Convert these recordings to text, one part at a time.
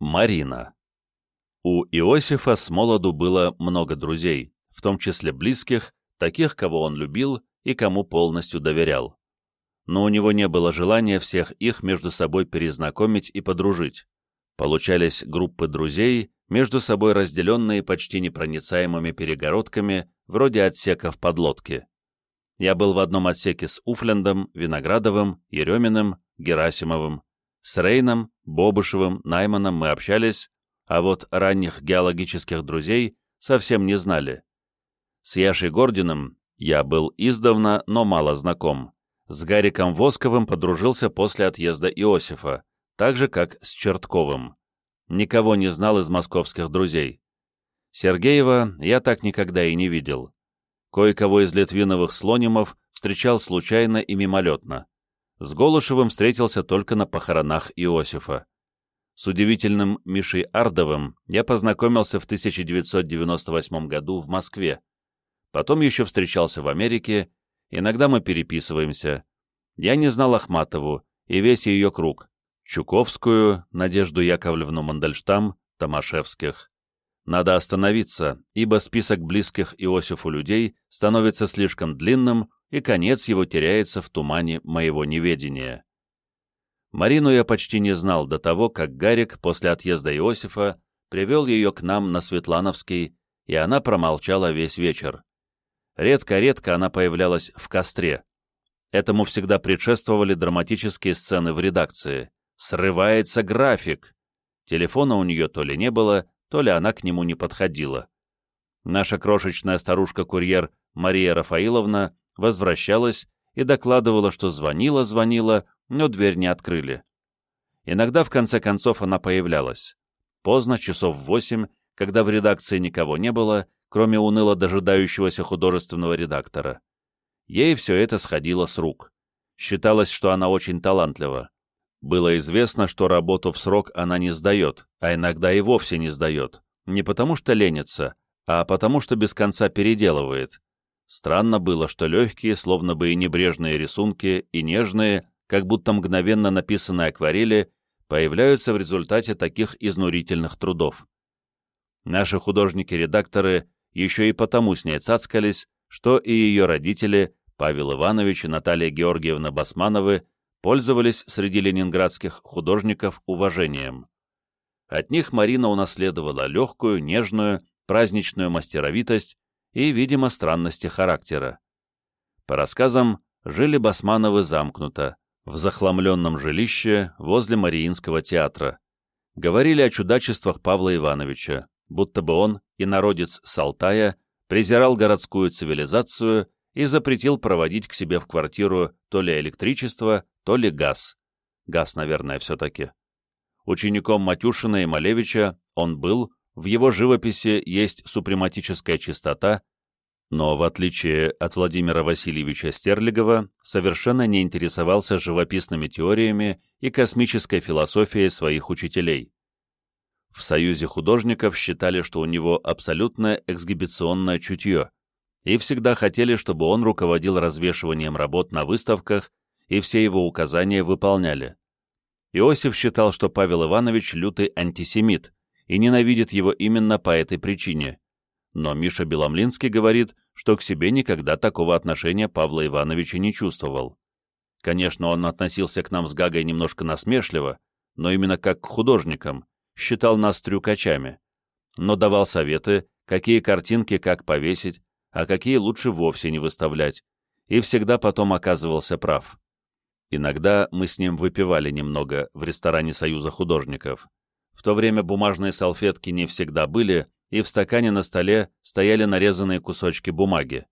Марина. У Иосифа с молоду было много друзей, в том числе близких, таких, кого он любил и кому полностью доверял. Но у него не было желания всех их между собой перезнакомить и подружить. Получались группы друзей, между собой разделенные почти непроницаемыми перегородками, вроде отсеков подлодки. Я был в одном отсеке с Уфлендом, Виноградовым, Ереминым, Герасимовым, с Рейном, Бобышевым, Найманом мы общались, а вот ранних геологических друзей совсем не знали. С Яшей Гординым я был издавна, но мало знаком. С Гариком Восковым подружился после отъезда Иосифа, так же, как с Чертковым. Никого не знал из московских друзей. Сергеева я так никогда и не видел. Кое-кого из Литвиновых слонимов встречал случайно и мимолетно. С Голышевым встретился только на похоронах Иосифа. С удивительным Мишей Ардовым я познакомился в 1998 году в Москве. Потом еще встречался в Америке, иногда мы переписываемся. Я не знал Ахматову и весь ее круг. Чуковскую, Надежду Яковлевну Мандельштам, Томашевских. Надо остановиться, ибо список близких Иосифу людей становится слишком длинным, и конец его теряется в тумане моего неведения. Марину я почти не знал до того, как Гарик после отъезда Иосифа привел ее к нам на Светлановский, и она промолчала весь вечер. Редко-редко она появлялась в костре. Этому всегда предшествовали драматические сцены в редакции. «Срывается график!» Телефона у нее то ли не было, то ли она к нему не подходила. Наша крошечная старушка-курьер Мария Рафаиловна возвращалась и докладывала, что звонила-звонила, но дверь не открыли. Иногда, в конце концов, она появлялась. Поздно, часов в восемь, когда в редакции никого не было, кроме уныло дожидающегося художественного редактора. Ей все это сходило с рук. Считалось, что она очень талантлива. Было известно, что работу в срок она не сдает, а иногда и вовсе не сдает. Не потому что ленится, а потому что без конца переделывает. Странно было, что легкие, словно бы и небрежные рисунки, и нежные, как будто мгновенно написанные акварели, появляются в результате таких изнурительных трудов. Наши художники-редакторы еще и потому с ней цацкались, что и ее родители, Павел Иванович и Наталья Георгиевна Басмановы, пользовались среди ленинградских художников уважением. От них Марина унаследовала легкую, нежную, праздничную мастеровитость и, видимо, странности характера. По рассказам, жили Басмановы замкнуто, в захламленном жилище возле Мариинского театра. Говорили о чудачествах Павла Ивановича, будто бы он, и народец Салтая, презирал городскую цивилизацию и запретил проводить к себе в квартиру то ли электричество, то ли газ. Газ, наверное, все-таки. Учеником Матюшина и Малевича он был, в его живописи есть супрематическая чистота, но, в отличие от Владимира Васильевича Стерлигова, совершенно не интересовался живописными теориями и космической философией своих учителей. В Союзе художников считали, что у него абсолютное эксгибиционное чутье, и всегда хотели, чтобы он руководил развешиванием работ на выставках, и все его указания выполняли. Иосиф считал, что Павел Иванович лютый антисемит, и ненавидит его именно по этой причине. Но Миша Беломлинский говорит, что к себе никогда такого отношения Павла Ивановича не чувствовал. Конечно, он относился к нам с Гагой немножко насмешливо, но именно как к художникам, считал нас трюкачами, но давал советы, какие картинки как повесить, а какие лучше вовсе не выставлять, и всегда потом оказывался прав. Иногда мы с ним выпивали немного в ресторане Союза художников, в то время бумажные салфетки не всегда были, и в стакане на столе стояли нарезанные кусочки бумаги.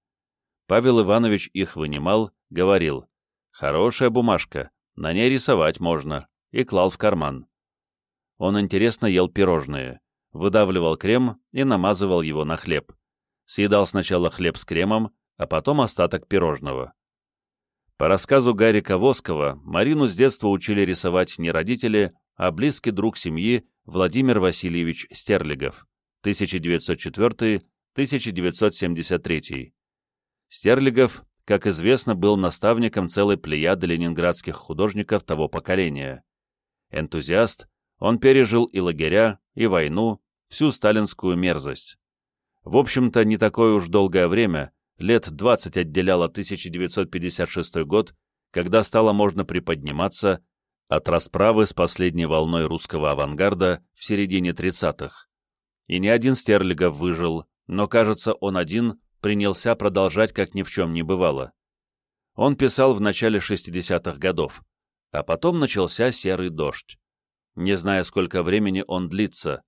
Павел Иванович их вынимал, говорил, «Хорошая бумажка, на ней рисовать можно», и клал в карман. Он интересно ел пирожные, выдавливал крем и намазывал его на хлеб. Съедал сначала хлеб с кремом, а потом остаток пирожного. По рассказу Гарика Воскова, Марину с детства учили рисовать не родители, а близкий друг семьи Владимир Васильевич Стерлигов, 1904-1973. Стерлигов, как известно, был наставником целой плеяды ленинградских художников того поколения. Энтузиаст, Он пережил и лагеря, и войну, всю сталинскую мерзость. В общем-то, не такое уж долгое время, лет 20 отделяло 1956 год, когда стало можно приподниматься от расправы с последней волной русского авангарда в середине 30-х. И ни один Стерлигов выжил, но, кажется, он один принялся продолжать, как ни в чем не бывало. Он писал в начале 60-х годов, а потом начался серый дождь. Не зная, сколько времени он длится,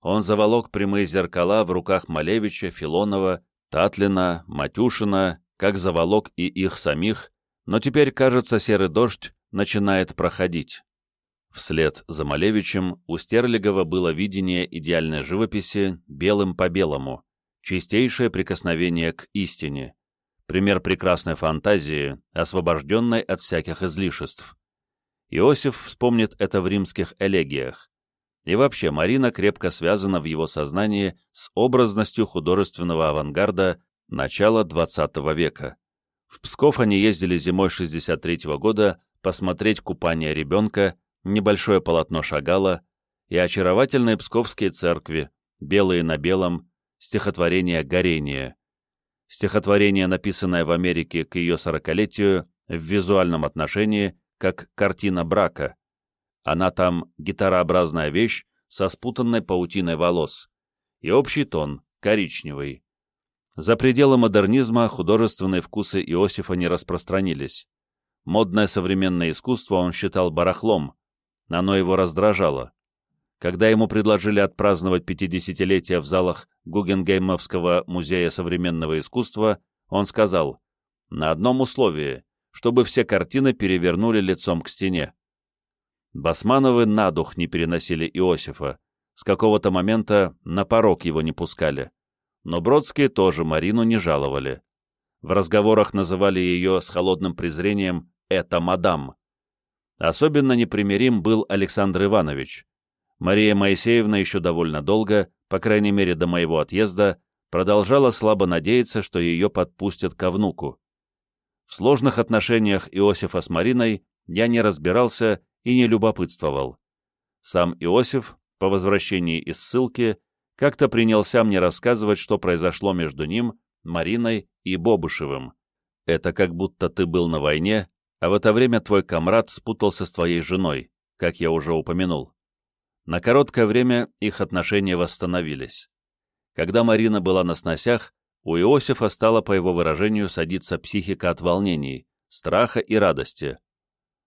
он заволок прямые зеркала в руках Малевича, Филонова, Татлина, Матюшина, как заволок и их самих, но теперь, кажется, серый дождь начинает проходить. Вслед за Малевичем у Стерлигова было видение идеальной живописи белым по белому, чистейшее прикосновение к истине, пример прекрасной фантазии, освобожденной от всяких излишеств. Иосиф вспомнит это в римских элегиях. И вообще, Марина крепко связана в его сознании с образностью художественного авангарда начала XX века. В Псков они ездили зимой 63 -го года посмотреть купание ребенка, небольшое полотно Шагала и очаровательные псковские церкви, белые на белом, стихотворение «Горение». Стихотворение, написанное в Америке к ее сорокалетию, в визуальном отношении, как картина брака, она там гитарообразная вещь со спутанной паутиной волос. И общий тон — коричневый. За пределы модернизма художественные вкусы Иосифа не распространились. Модное современное искусство он считал барахлом. Оно его раздражало. Когда ему предложили отпраздновать 50-летие в залах Гугенгеймовского музея современного искусства, он сказал, «На одном условии, чтобы все картины перевернули лицом к стене». Басмановы на дух не переносили Иосифа, с какого-то момента на порог его не пускали. Но Бродские тоже Марину не жаловали. В разговорах называли ее с холодным презрением «это мадам». Особенно непримирим был Александр Иванович. Мария Моисеевна еще довольно долго, по крайней мере до моего отъезда, продолжала слабо надеяться, что ее подпустят ко внуку. В сложных отношениях Иосифа с Мариной я не разбирался и не любопытствовал. Сам Иосиф, по возвращении из ссылки, как-то принялся мне рассказывать, что произошло между ним, Мариной и Бобышевым. Это как будто ты был на войне, а в это время твой комрад спутался с твоей женой, как я уже упомянул. На короткое время их отношения восстановились. Когда Марина была на сносях, у Иосифа стала, по его выражению, садиться психика от волнений, страха и радости,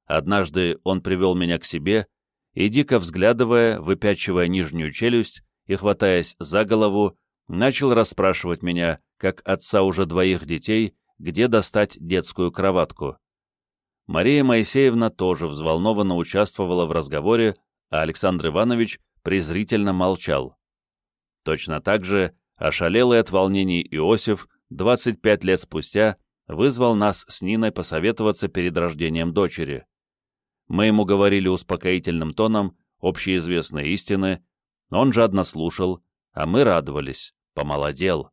Однажды он привел меня к себе и, дико взглядывая, выпячивая нижнюю челюсть и хватаясь за голову, начал расспрашивать меня, как отца уже двоих детей, где достать детскую кроватку. Мария Моисеевна тоже взволнованно участвовала в разговоре, а Александр Иванович презрительно молчал. Точно так же ошалелый от волнений Иосиф 25 лет спустя вызвал нас с Ниной посоветоваться перед рождением дочери. Мы ему говорили успокоительным тоном общеизвестные истины, он жадно слушал, а мы радовались, помолодел.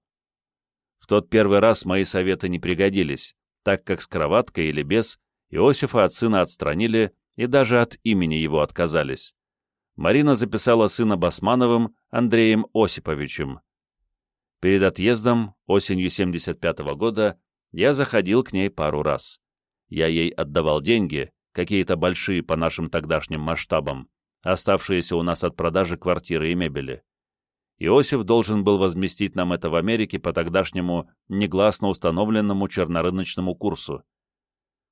В тот первый раз мои советы не пригодились, так как с кроваткой или без Иосифа от сына отстранили и даже от имени его отказались. Марина записала сына Басмановым Андреем Осиповичем. Перед отъездом, осенью 75 -го года, я заходил к ней пару раз. Я ей отдавал деньги, какие-то большие по нашим тогдашним масштабам, оставшиеся у нас от продажи квартиры и мебели. Иосиф должен был возместить нам это в Америке по тогдашнему негласно установленному чернорыночному курсу.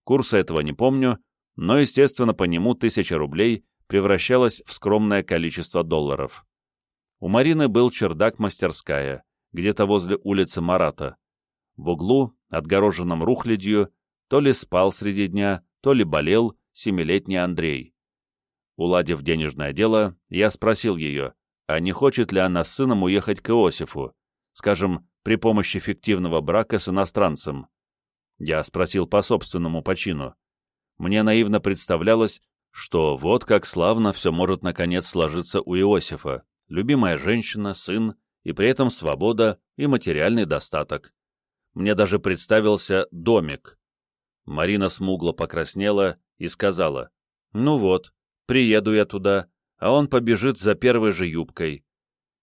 Курса этого не помню, но, естественно, по нему тысяча рублей превращалась в скромное количество долларов. У Марины был чердак-мастерская, где-то возле улицы Марата. В углу, отгороженном рухлядью, то ли спал среди дня, то ли болел семилетний Андрей. Уладив денежное дело, я спросил ее, а не хочет ли она с сыном уехать к Иосифу, скажем, при помощи фиктивного брака с иностранцем. Я спросил по собственному почину. Мне наивно представлялось, что вот как славно все может наконец сложиться у Иосифа, любимая женщина, сын, и при этом свобода и материальный достаток. Мне даже представился домик, Марина смугло покраснела и сказала, «Ну вот, приеду я туда, а он побежит за первой же юбкой.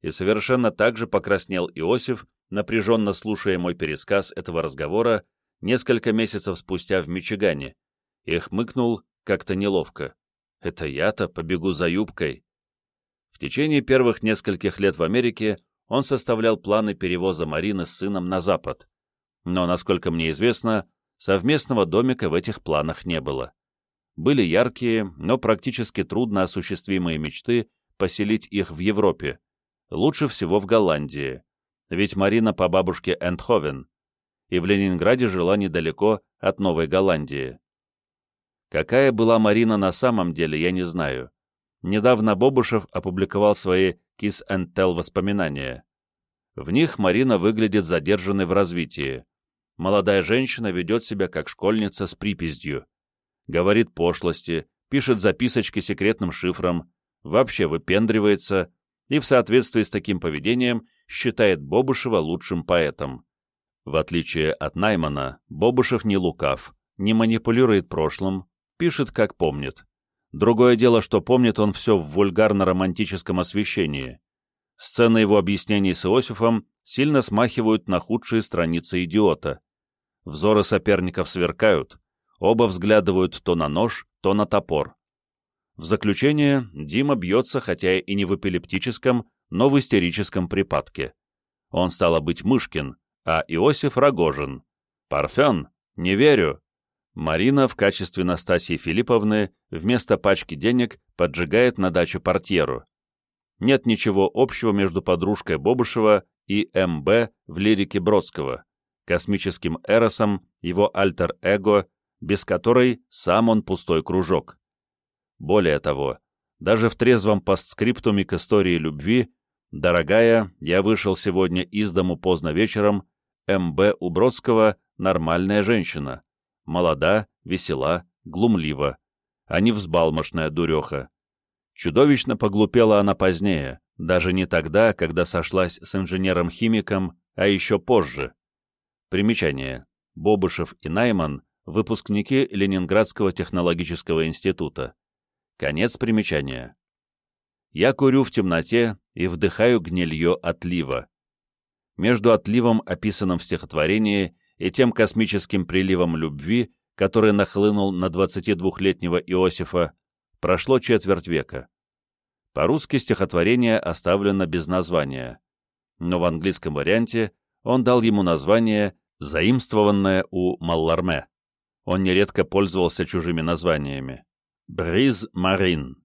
И совершенно так же покраснел Иосиф, напряженно слушая мой пересказ этого разговора несколько месяцев спустя в Мичигане, и хмыкнул как-то неловко. «Это я-то побегу за юбкой». В течение первых нескольких лет в Америке он составлял планы перевоза Марины с сыном на запад. Но, насколько мне известно, совместного домика в этих планах не было. Были яркие, но практически трудно осуществимые мечты поселить их в Европе, лучше всего в Голландии, ведь Марина по бабушке Эндховен, и в Ленинграде жила недалеко от Новой Голландии. Какая была Марина на самом деле, я не знаю. Недавно Бобушев опубликовал свои Kiss and Tell воспоминания. В них Марина выглядит задержанной в развитии. Молодая женщина ведет себя как школьница с припиздью. Говорит пошлости, пишет записочки секретным шифром, вообще выпендривается и в соответствии с таким поведением считает Бобушева лучшим поэтом. В отличие от Наймана, Бобушев не лукав, не манипулирует прошлым, пишет как помнит. Другое дело, что помнит он все в вульгарно-романтическом освещении. Сцены его объяснений с Иосифом сильно смахивают на худшие страницы идиота. Взоры соперников сверкают, оба взглядывают то на нож, то на топор. В заключение Дима бьется, хотя и не в эпилептическом, но в истерическом припадке. Он стало быть Мышкин, а Иосиф Рогожин. Парфен? Не верю. Марина в качестве Настасьи Филипповны вместо пачки денег поджигает на даче портьеру. Нет ничего общего между подружкой Бобышева и МБ в лирике Бродского, космическим эросом, его альтер-эго, без которой сам он пустой кружок. Более того, даже в трезвом постскриптуме к истории любви «Дорогая, я вышел сегодня из дому поздно вечером», МБ у Бродского «Нормальная женщина», молода, весела, глумлива, а не взбалмошная дуреха. Чудовищно поглупела она позднее, даже не тогда, когда сошлась с инженером-химиком, а еще позже. Примечание. Бобышев и Найман – выпускники Ленинградского технологического института. Конец примечания. Я курю в темноте и вдыхаю гнилье отлива. Между отливом, описанным в стихотворении, и тем космическим приливом любви, который нахлынул на 22-летнего Иосифа, прошло четверть века. По-русски стихотворение оставлено без названия, но в английском варианте он дал ему название, заимствованное у Малларме. Он нередко пользовался чужими названиями. «Бриз Марин»